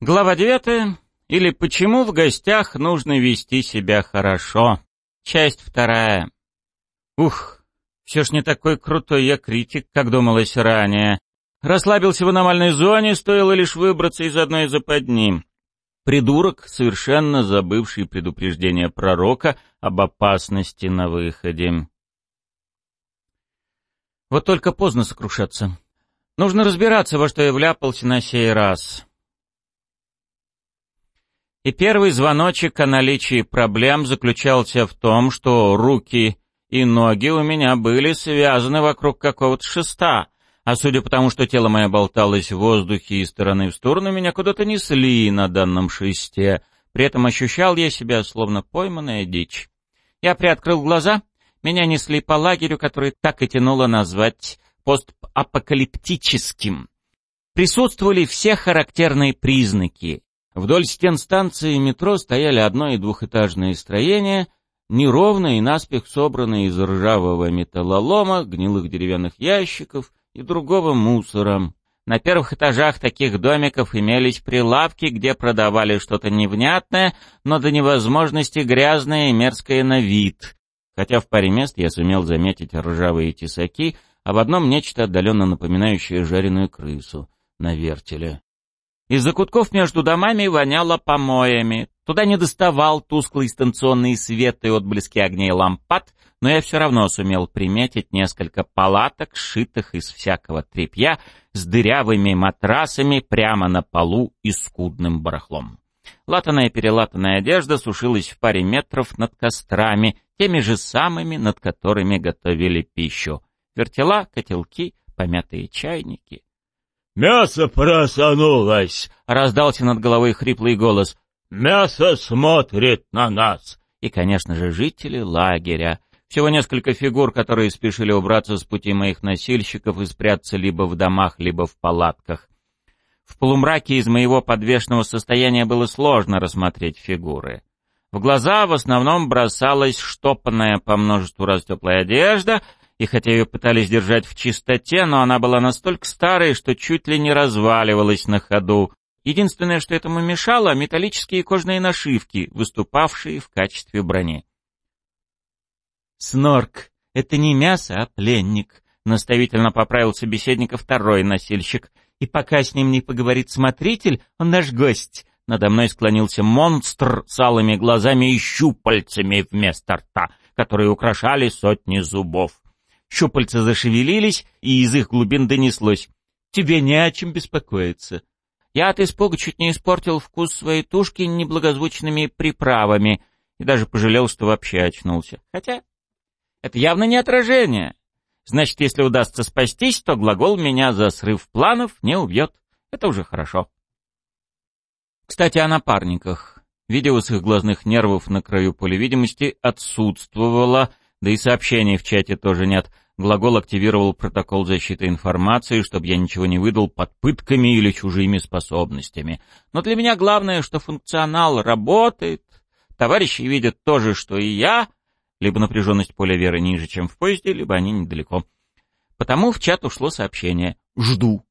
Глава девятая. Или почему в гостях нужно вести себя хорошо. Часть вторая. Ух, все ж не такой крутой я критик, как думалось ранее. Расслабился в аномальной зоне, стоило лишь выбраться из одной западни. Придурок, совершенно забывший предупреждение пророка об опасности на выходе. Вот только поздно сокрушаться. Нужно разбираться, во что я вляпался на сей раз. И первый звоночек о наличии проблем заключался в том, что руки и ноги у меня были связаны вокруг какого-то шеста, а судя по тому, что тело мое болталось в воздухе из стороны в сторону, меня куда-то несли на данном шесте. При этом ощущал я себя словно пойманная дичь. Я приоткрыл глаза, меня несли по лагерю, который так и тянуло назвать постапокалиптическим. Присутствовали все характерные признаки. Вдоль стен станции метро стояли одно- и двухэтажные строения, неровные и наспех собранные из ржавого металлолома, гнилых деревянных ящиков и другого мусора. На первых этажах таких домиков имелись прилавки, где продавали что-то невнятное, но до невозможности грязное и мерзкое на вид. Хотя в паре мест я сумел заметить ржавые тесаки, а в одном нечто отдаленно напоминающее жареную крысу на вертеле. Из закутков между домами воняло помоями. Туда не доставал тусклый станционный свет и отблески огней лампад, но я все равно сумел приметить несколько палаток, сшитых из всякого тряпья, с дырявыми матрасами прямо на полу и скудным барахлом. Латаная-перелатанная одежда сушилась в паре метров над кострами, теми же самыми, над которыми готовили пищу. Вертела, котелки, помятые чайники. «Мясо проснулось!» — раздался над головой хриплый голос. «Мясо смотрит на нас!» И, конечно же, жители лагеря. Всего несколько фигур, которые спешили убраться с пути моих носильщиков и спрятаться либо в домах, либо в палатках. В полумраке из моего подвешенного состояния было сложно рассмотреть фигуры. В глаза в основном бросалась штопанная по множеству раз теплая одежда — и хотя ее пытались держать в чистоте, но она была настолько старой, что чуть ли не разваливалась на ходу. Единственное, что этому мешало — металлические кожные нашивки, выступавшие в качестве брони. «Снорк, это не мясо, а пленник», — наставительно поправил собеседника второй носильщик. «И пока с ним не поговорит смотритель, он наш гость». Надо мной склонился монстр с алыми глазами и щупальцами вместо рта, которые украшали сотни зубов. Щупальца зашевелились, и из их глубин донеслось. «Тебе не о чем беспокоиться». Я от испуга чуть не испортил вкус своей тушки неблагозвучными приправами и даже пожалел, что вообще очнулся. Хотя это явно не отражение. Значит, если удастся спастись, то глагол меня за срыв планов не убьет. Это уже хорошо. Кстати, о напарниках. Видео с их глазных нервов на краю поля видимости отсутствовало, да и сообщений в чате тоже нет. Глагол активировал протокол защиты информации, чтобы я ничего не выдал под пытками или чужими способностями. Но для меня главное, что функционал работает. Товарищи видят то же, что и я. Либо напряженность поля веры ниже, чем в поезде, либо они недалеко. Потому в чат ушло сообщение «Жду».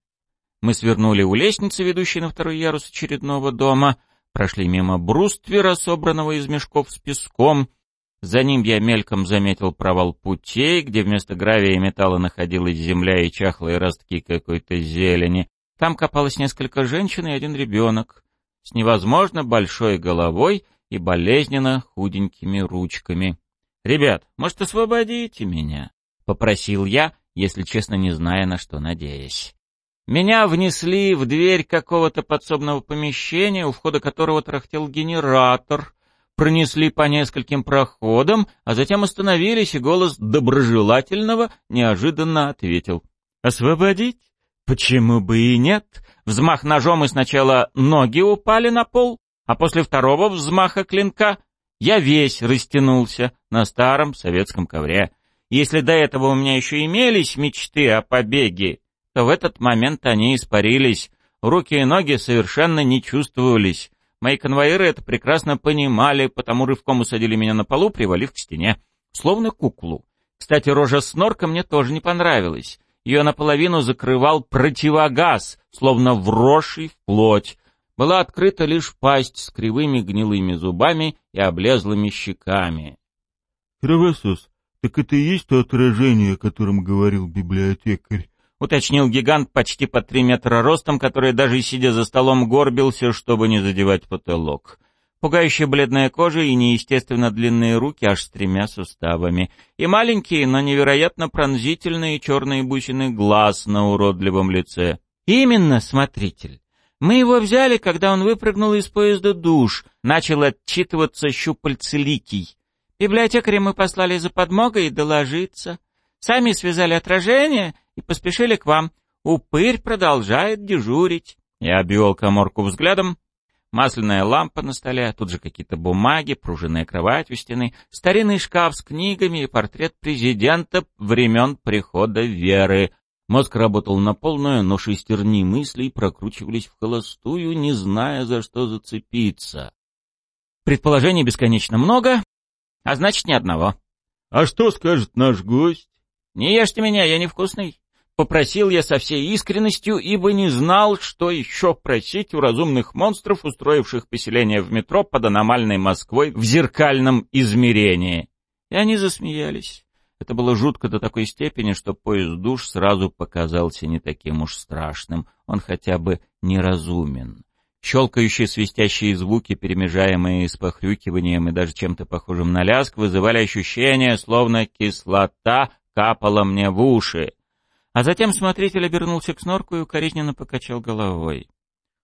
Мы свернули у лестницы, ведущей на второй ярус очередного дома, прошли мимо бруствера, собранного из мешков с песком, за ним я мельком заметил провал путей, где вместо гравия и металла находилась земля и чахлые ростки какой-то зелени. Там копалось несколько женщин и один ребенок с невозможно большой головой и болезненно худенькими ручками. «Ребят, может, освободите меня?» — попросил я, если честно, не зная, на что надеясь. Меня внесли в дверь какого-то подсобного помещения, у входа которого трахтел генератор, пронесли по нескольким проходам, а затем остановились, и голос доброжелательного неожиданно ответил. «Освободить? Почему бы и нет?» Взмах ножом, и сначала ноги упали на пол, а после второго взмаха клинка я весь растянулся на старом советском ковре. Если до этого у меня еще имелись мечты о побеге, то в этот момент они испарились, руки и ноги совершенно не чувствовались. Мои конвоиры это прекрасно понимали, потому рывком усадили меня на полу, привалив к стене, словно куклу. Кстати, рожа снорка мне тоже не понравилась. Ее наполовину закрывал противогаз, словно вросший в плоть. Была открыта лишь пасть с кривыми гнилыми зубами и облезлыми щеками. «Кровосос, так это и есть то отражение, о котором говорил библиотекарь?» — уточнил гигант почти по три метра ростом, который даже сидя за столом горбился, чтобы не задевать потолок. Пугающая бледная кожа и неестественно длинные руки аж с тремя суставами. И маленькие, но невероятно пронзительные черные бусины глаз на уродливом лице. «Именно, смотритель. Мы его взяли, когда он выпрыгнул из поезда душ, начал отчитываться щупальцеликий. Библиотекаря мы послали за подмогой доложиться. Сами связали отражение и поспешили к вам. Упырь продолжает дежурить». Я обвел коморку взглядом, масляная лампа на столе, тут же какие-то бумаги, пружинная кровать у стены, старинный шкаф с книгами и портрет президента времен прихода Веры. Мозг работал на полную, но шестерни мыслей прокручивались в холостую, не зная, за что зацепиться. Предположений бесконечно много, а значит, ни одного. — А что скажет наш гость? — Не ешьте меня, я невкусный. Попросил я со всей искренностью, ибо не знал, что еще просить у разумных монстров, устроивших поселение в метро под аномальной Москвой в зеркальном измерении. И они засмеялись. Это было жутко до такой степени, что поезд душ сразу показался не таким уж страшным. Он хотя бы неразумен. Щелкающие свистящие звуки, перемежаемые с похрюкиванием и даже чем-то похожим на ляск, вызывали ощущение, словно кислота капала мне в уши. А затем смотритель обернулся к Снорку и укоризненно покачал головой.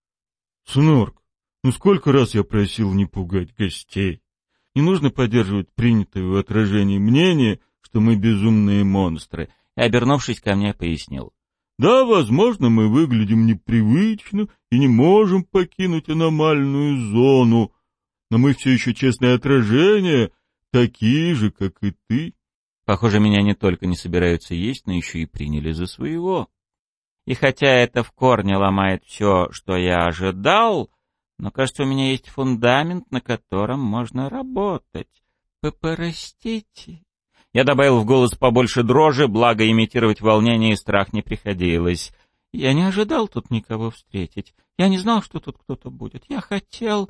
— Снорк, ну сколько раз я просил не пугать гостей? Не нужно поддерживать принятое в отражении мнение, что мы безумные монстры. И, обернувшись ко мне, пояснил. — Да, возможно, мы выглядим непривычно и не можем покинуть аномальную зону, но мы все еще честное отражение, такие же, как и ты. Похоже, меня не только не собираются есть, но еще и приняли за своего. И хотя это в корне ломает все, что я ожидал, но, кажется, у меня есть фундамент, на котором можно работать. Простите. Я добавил в голос побольше дрожи, благо имитировать волнение и страх не приходилось. Я не ожидал тут никого встретить. Я не знал, что тут кто-то будет. Я хотел...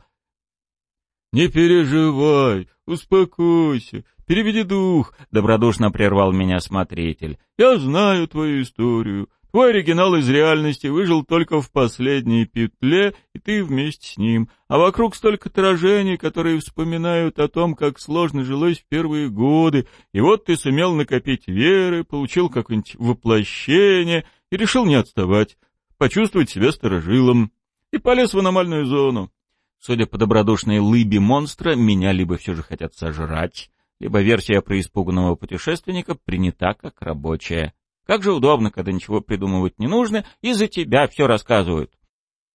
«Не переживай, успокойся, переведи дух», — добродушно прервал меня смотритель. «Я знаю твою историю. Твой оригинал из реальности выжил только в последней петле, и ты вместе с ним. А вокруг столько отражений, которые вспоминают о том, как сложно жилось в первые годы. И вот ты сумел накопить веры, получил какое-нибудь воплощение и решил не отставать, почувствовать себя сторожилом. И полез в аномальную зону. Судя по добродушной лыбе монстра, меня либо все же хотят сожрать, либо версия про испуганного путешественника принята как рабочая. Как же удобно, когда ничего придумывать не нужно, и за тебя все рассказывают.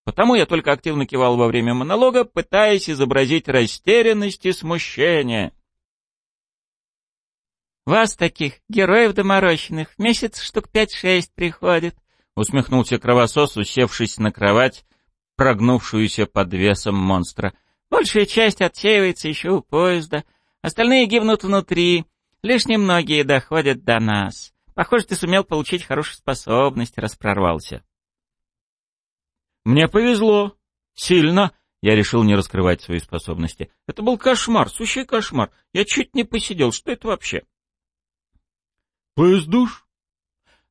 Потому я только активно кивал во время монолога, пытаясь изобразить растерянность и смущение. «Вас таких, героев доморощенных, в месяц штук пять-шесть приходит», — усмехнулся кровосос, усевшись на кровать прогнувшуюся под весом монстра. Большая часть отсеивается еще у поезда, остальные гибнут внутри, лишь немногие доходят до нас. Похоже, ты сумел получить хорошую способность, раз прорвался. Мне повезло. Сильно. Я решил не раскрывать свои способности. Это был кошмар, сущий кошмар. Я чуть не посидел. Что это вообще? Поезд душ?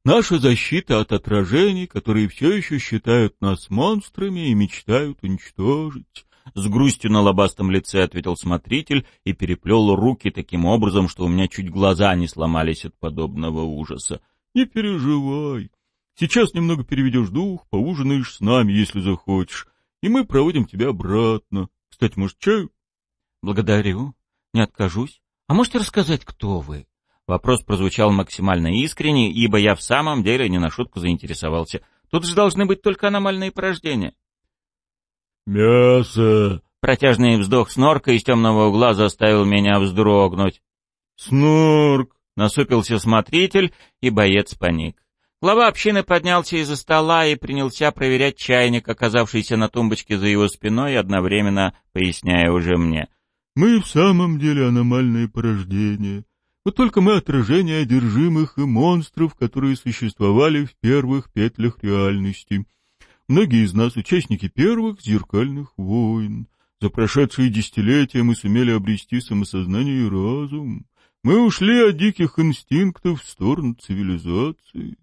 Наша защита от отражений, которые все еще считают нас монстрами и мечтают уничтожить. С грустью на лобастом лице ответил смотритель и переплел руки таким образом, что у меня чуть глаза не сломались от подобного ужаса. Не переживай. Сейчас немного переведешь дух, поужинаешь с нами, если захочешь, и мы проводим тебя обратно. Кстати, может, чаю? Благодарю. Не откажусь. А можете рассказать, кто вы? Вопрос прозвучал максимально искренне, ибо я в самом деле не на шутку заинтересовался. Тут же должны быть только аномальные порождения. «Мясо!» Протяжный вздох снорка из темного угла заставил меня вздрогнуть. «Снорк!» — насупился смотритель, и боец паник. Глава общины поднялся из-за стола и принялся проверять чайник, оказавшийся на тумбочке за его спиной, одновременно поясняя уже мне. «Мы в самом деле аномальные порождения. Вот только мы отражение одержимых и монстров, которые существовали в первых петлях реальности. Многие из нас участники первых зеркальных войн. За прошедшие десятилетия мы сумели обрести самосознание и разум. Мы ушли от диких инстинктов в сторону цивилизации.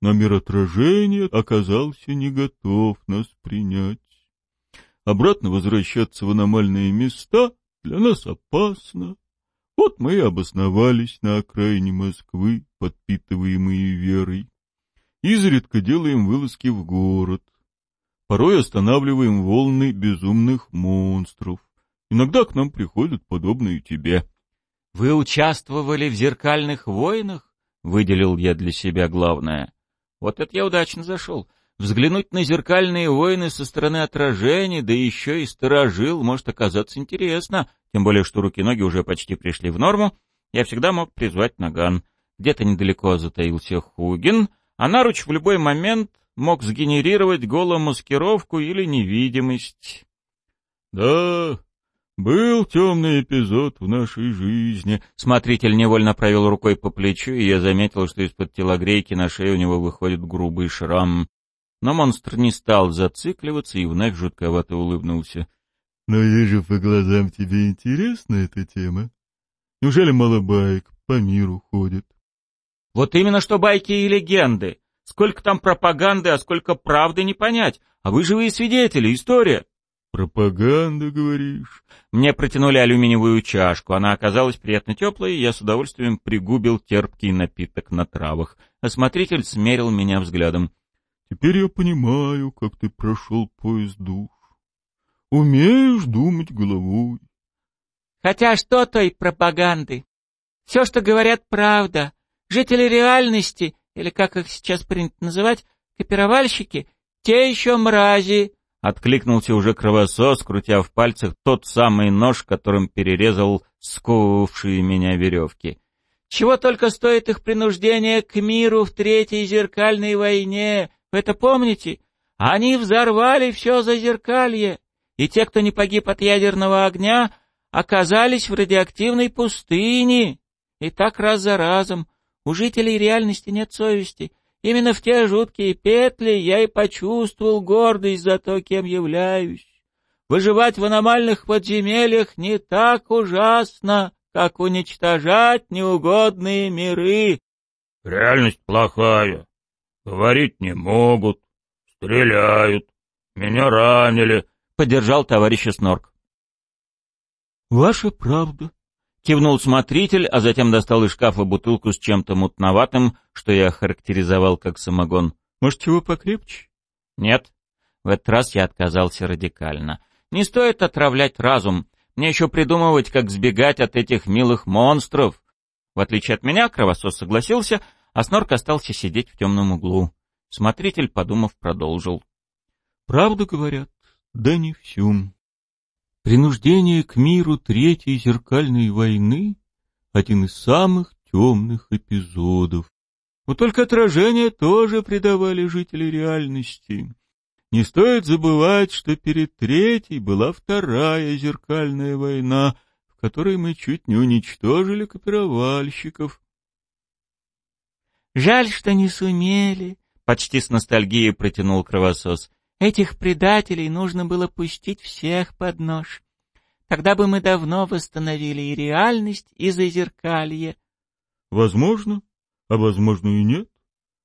Но мир отражения оказался не готов нас принять. Обратно возвращаться в аномальные места для нас опасно. Вот мы и обосновались на окраине Москвы, подпитываемые верой. Изредка делаем вылазки в город. Порой останавливаем волны безумных монстров. Иногда к нам приходят подобные тебе. — Вы участвовали в зеркальных войнах? — выделил я для себя главное. Вот это я удачно зашел. Взглянуть на зеркальные войны со стороны отражений, да еще и сторожил, может оказаться интересно, тем более что руки-ноги уже почти пришли в норму. Я всегда мог призвать наган. Где-то недалеко затаился Хугин, а наруч в любой момент мог сгенерировать голомаскировку или невидимость. — Да, был темный эпизод в нашей жизни. Смотритель невольно провел рукой по плечу, и я заметил, что из-под телогрейки на шее у него выходит грубый шрам. Но монстр не стал зацикливаться и вновь жутковато улыбнулся. — Но вижу по глазам тебе интересна эта тема. Неужели мало баек по миру ходит? — Вот именно что байки и легенды. Сколько там пропаганды, а сколько правды не понять. А вы живые свидетели, история. «Пропаганда, говоришь?» Мне протянули алюминиевую чашку. Она оказалась приятно теплой, и я с удовольствием пригубил терпкий напиток на травах. Осмотритель смерил меня взглядом. «Теперь я понимаю, как ты прошел поезд душ. Умеешь думать головой». «Хотя что той пропаганды? Все, что говорят, правда. Жители реальности, или как их сейчас принято называть, копировальщики, те еще мрази, Откликнулся уже кровосос, крутя в пальцах тот самый нож, которым перерезал сковывавшие меня веревки. «Чего только стоит их принуждение к миру в Третьей зеркальной войне, вы это помните? Они взорвали все зазеркалье, и те, кто не погиб от ядерного огня, оказались в радиоактивной пустыне. И так раз за разом. У жителей реальности нет совести, Именно в те жуткие петли я и почувствовал гордость за то, кем являюсь. Выживать в аномальных подземельях не так ужасно, как уничтожать неугодные миры. Реальность плохая. Говорить не могут. Стреляют. Меня ранили. Поддержал товарища Снорк. Ваша правда, Кивнул смотритель, а затем достал из шкафа бутылку с чем-то мутноватым, что я характеризовал как самогон. «Может, чего покрепче?» «Нет». В этот раз я отказался радикально. «Не стоит отравлять разум. Мне еще придумывать, как сбегать от этих милых монстров». В отличие от меня, кровосос согласился, а Снорк остался сидеть в темном углу. Смотритель, подумав, продолжил. «Правду говорят, да не всю. Принуждение к миру Третьей зеркальной войны — один из самых темных эпизодов. Но только отражения тоже предавали жители реальности. Не стоит забывать, что перед Третьей была Вторая зеркальная война, в которой мы чуть не уничтожили копировальщиков. «Жаль, что не сумели», — почти с ностальгией протянул кровосос. Этих предателей нужно было пустить всех под нож. Тогда бы мы давно восстановили и реальность, и зазеркалье. Возможно, а возможно и нет.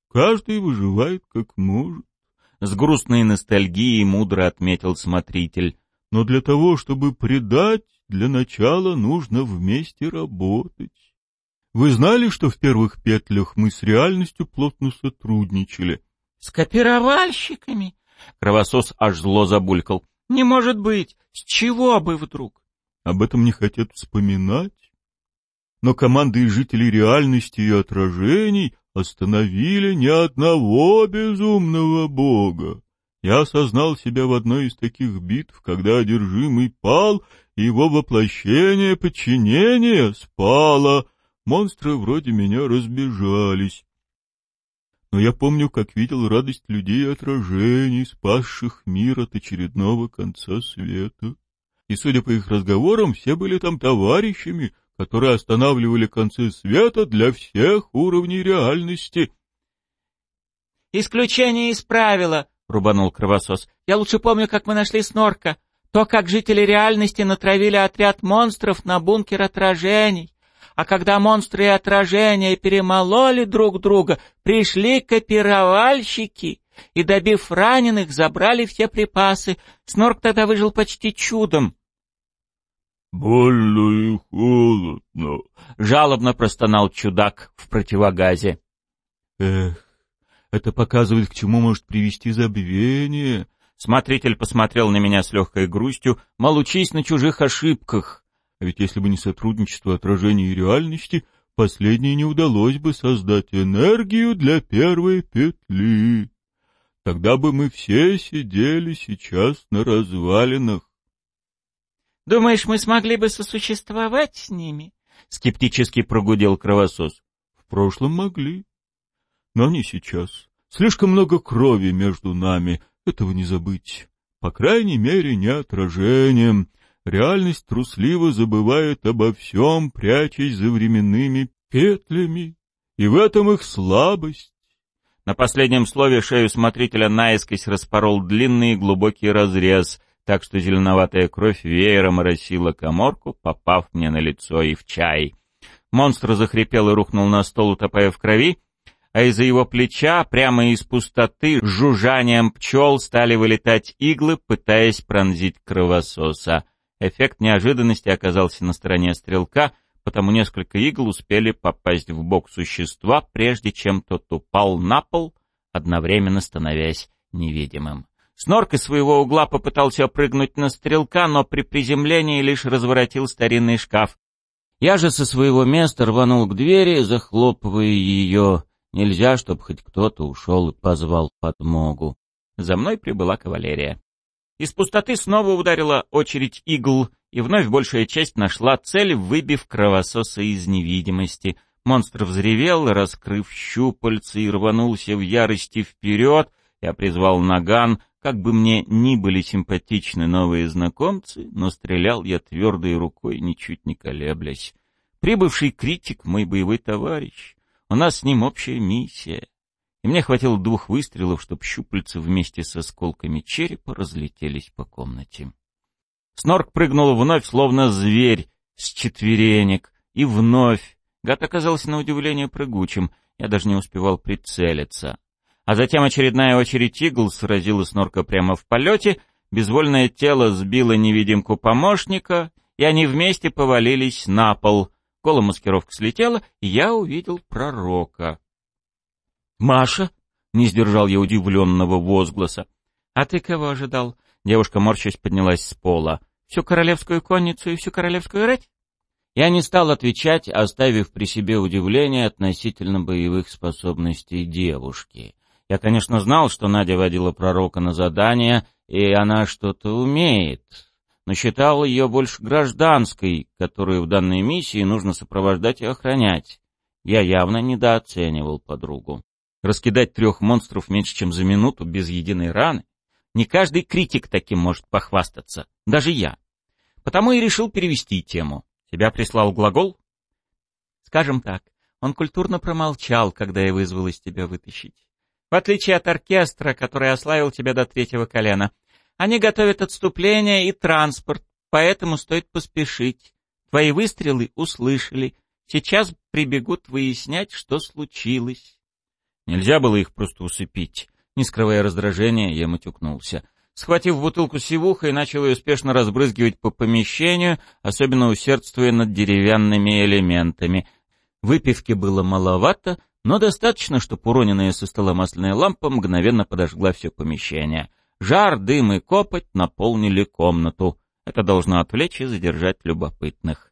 Каждый выживает как может. С грустной ностальгией мудро отметил смотритель. Но для того, чтобы предать, для начала нужно вместе работать. Вы знали, что в первых петлях мы с реальностью плотно сотрудничали? — С копировальщиками? Кровосос аж зло забулькал. Не может быть! С чего бы вдруг? Об этом не хотят вспоминать. Но команды и жители реальности и отражений остановили ни одного безумного бога. Я осознал себя в одной из таких битв, когда одержимый пал, и его воплощение подчинения спало. Монстры вроде меня разбежались но я помню, как видел радость людей отражений, спасших мир от очередного конца света. И, судя по их разговорам, все были там товарищами, которые останавливали концы света для всех уровней реальности. «Исключение из правила», — рубанул кровосос. «Я лучше помню, как мы нашли снорка. То, как жители реальности натравили отряд монстров на бункер отражений. А когда монстры и отражения перемололи друг друга, пришли копировальщики и, добив раненых, забрали все припасы. Снорк тогда выжил почти чудом. «Больно и холодно», — жалобно простонал чудак в противогазе. «Эх, это показывает, к чему может привести забвение». Смотритель посмотрел на меня с легкой грустью, мол, учись на чужих ошибках. А ведь если бы не сотрудничество отражения и реальности, последнее не удалось бы создать энергию для первой петли. Тогда бы мы все сидели сейчас на развалинах. «Думаешь, мы смогли бы сосуществовать с ними?» — скептически прогудел кровосос. «В прошлом могли, но не сейчас. Слишком много крови между нами, этого не забыть. По крайней мере, не отражением. Реальность трусливо забывает обо всем, прячась за временными петлями. И в этом их слабость. На последнем слове шею смотрителя наискось распорол длинный и глубокий разрез, так что зеленоватая кровь веером оросила коморку, попав мне на лицо и в чай. Монстр захрипел и рухнул на стол, утопая в крови, а из-за его плеча, прямо из пустоты, жужжанием пчел стали вылетать иглы, пытаясь пронзить кровососа. Эффект неожиданности оказался на стороне стрелка — потому несколько игл успели попасть в бок существа, прежде чем тот упал на пол, одновременно становясь невидимым. Снорк из своего угла попытался прыгнуть на стрелка, но при приземлении лишь разворотил старинный шкаф. Я же со своего места рванул к двери, захлопывая ее. Нельзя, чтобы хоть кто-то ушел и позвал подмогу. За мной прибыла кавалерия. Из пустоты снова ударила очередь игл, и вновь большая часть нашла цель, выбив кровососа из невидимости. Монстр взревел, раскрыв щупальца и рванулся в ярости вперед. Я призвал наган, как бы мне ни были симпатичны новые знакомцы, но стрелял я твердой рукой, ничуть не колеблясь. Прибывший критик — мой боевой товарищ. У нас с ним общая миссия. Мне хватило двух выстрелов, чтобы щупальца вместе с осколками черепа разлетелись по комнате. Снорк прыгнул вновь, словно зверь, с четверенек, и вновь. Гад оказался на удивление прыгучим, я даже не успевал прицелиться. А затем очередная очередь игл сразила Снорка прямо в полете, безвольное тело сбило невидимку помощника, и они вместе повалились на пол. Кола-маскировка слетела, и я увидел пророка. «Маша?» — не сдержал я удивленного возгласа. «А ты кого ожидал?» Девушка, морщась, поднялась с пола. Всю королевскую конницу и всю королевскую рать? Я не стал отвечать, оставив при себе удивление относительно боевых способностей девушки. Я, конечно, знал, что Надя водила пророка на задание, и она что-то умеет, но считал ее больше гражданской, которую в данной миссии нужно сопровождать и охранять. Я явно недооценивал подругу. Раскидать трех монстров меньше, чем за минуту, без единой раны? Не каждый критик таким может похвастаться, даже я. Потому и решил перевести тему. Тебя прислал глагол? Скажем так, он культурно промолчал, когда я вызвалась тебя вытащить. В отличие от оркестра, который ославил тебя до третьего колена. Они готовят отступление и транспорт, поэтому стоит поспешить. Твои выстрелы услышали. Сейчас прибегут выяснять, что случилось. Нельзя было их просто усыпить. Не скрывая раздражения, я матюкнулся. Схватив бутылку сивуха и начал ее успешно разбрызгивать по помещению, особенно усердствуя над деревянными элементами. Выпивки было маловато, но достаточно, чтобы уроненная со стола масляная лампа мгновенно подожгла все помещение. Жар, дым и копоть наполнили комнату. Это должно отвлечь и задержать любопытных.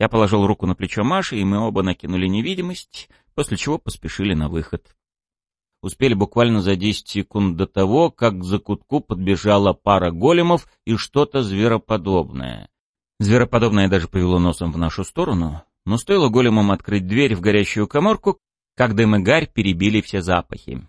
Я положил руку на плечо Маши, и мы оба накинули невидимость, после чего поспешили на выход успели буквально за 10 секунд до того, как к закутку подбежала пара големов и что-то звероподобное. Звероподобное даже повело носом в нашу сторону, но стоило големам открыть дверь в горящую коморку, как дым и гарь перебили все запахи.